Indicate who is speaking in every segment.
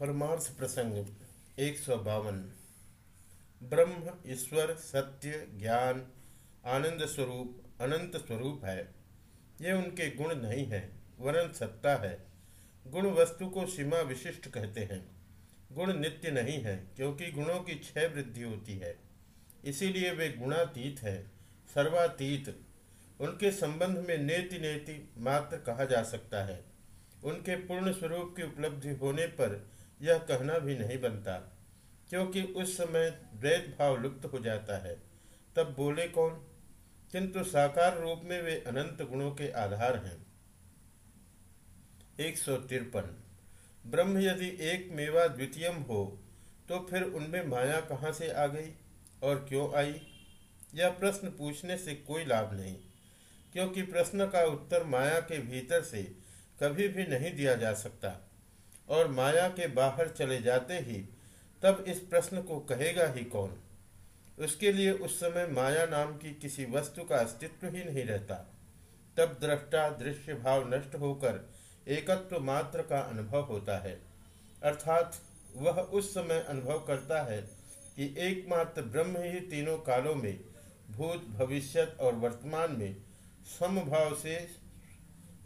Speaker 1: परमार्थ प्रसंग एक सौ बावन। ब्रह्म, ईश्वर, सत्य, ज्ञान, आनंद स्वरूप, अनंत स्वरूप है। ये उनके गुण नहीं है, वरन सत्ता है। गुण वस्तु को सीमा विशिष्ट कहते हैं। गुण नित्य नहीं है, क्योंकि गुणों की क्षय वृद्धि होती है। इसीलिए वे गुणातीत है, सर्वातीत। उनके संबंध में नेति नेति मात्र कहा जा सकता है। उनके पूर्ण स्वरूप की उपलब्धि होने पर यह कहना भी नहीं बनता। क्योंकि उस समय द्वैत भाव लुप्त हो जाता है। तब बोले कौन? किंतु साकार रूप में वे अनंत गुणों के आधार हैं। एक सौ तिरपन। ब्रह्म यदि एक मेवा द्वितीयम हो तो फिर उनमें माया कहाँ से आ गई और क्यों आई? यह प्रश्न पूछने से कोई लाभ नहीं, क्योंकि प्रश्न का उत्तर माया के भीतर से कभी भी नहीं दिया जा सकता। और माया के बाहर चले जाते ही तब इस प्रश्न को कहेगा ही कौन? उसके लिए उस समय माया नाम की किसी वस्तु का अस्तित्व ही नहीं रहता। तब दृष्टा दृश्य भाव नष्ट होकर एकत्व मात्र का अनुभव होता है। अर्थात वह उस समय अनुभव करता है कि एकमात्र ब्रह्म ही तीनों कालों में, भूत, भविष्यत और वर्तमान में, समभाव से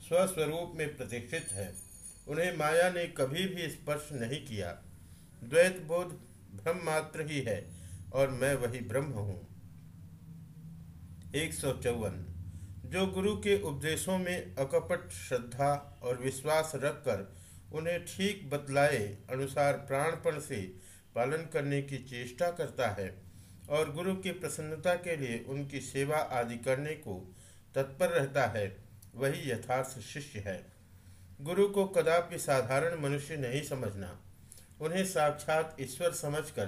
Speaker 1: स्वस्वरूप में प्रतिष्ठित है। उन्हें माया ने कभी भी स्पर्श नहीं किया। द्वैत बोध ब्रह्म मात्र ही है, और मैं वही ब्रह्म हूँ। एक सौ चौवन। जो गुरु के उपदेशों में अकपट श्रद्धा और विश्वास रखकर उन्हें ठीक बतलाए अनुसार प्राणपण से पालन करने की चेष्टा करता है, और गुरु की प्रसन्नता के लिए उनकी सेवा आदि करने को तत्पर रहता है, वही यथार्थ शिष्य है। गुरु को कदापि साधारण मनुष्य नहीं समझना। उन्हें साक्षात ईश्वर समझकर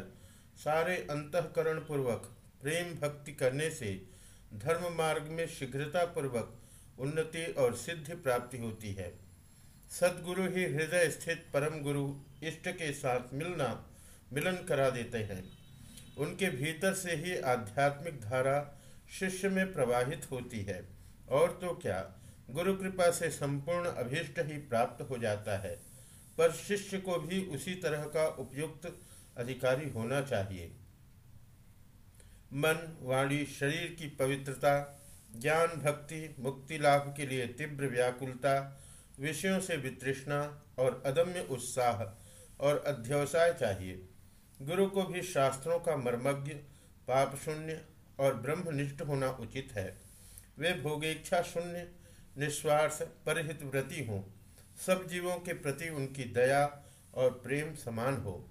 Speaker 1: सारे अंतकरण पूर्वक प्रेम भक्ति करने से धर्म मार्ग में शीघ्रता पूर्वक उन्नति और सिद्धि प्राप्ति होती है। सदगुरु ही हृदय स्थित परम गुरु इष्ट के साथ मिलना, मिलन करा देते हैं। उनके भीतर से ही आध्यात्मिक धारा शिष्य में प्रवाहित होती है। और तो क्या गुरु कृपा से संपूर्ण अभीष्ट ही प्राप्त हो जाता है। पर शिष्य को भी उसी तरह का उपयुक्त अधिकारी होना चाहिए। मन, वाणी, शरीर की पवित्रता, ज्ञान, भक्ति, मुक्ति लाभ के लिए तीव्र व्याकुलता, विषयों से वितृष्णा और अदम्य उत्साह और अध्यवसाय चाहिए। गुरु को भी शास्त्रों का मर्मज्ञ, पाप शून्य और ब्रह्मनिष्ठ होना उचित है। वे भोगेच्छा शून्य निस्वार्थ परहित व्रति हों। सब जीवों के प्रति उनकी दया और प्रेम समान हो।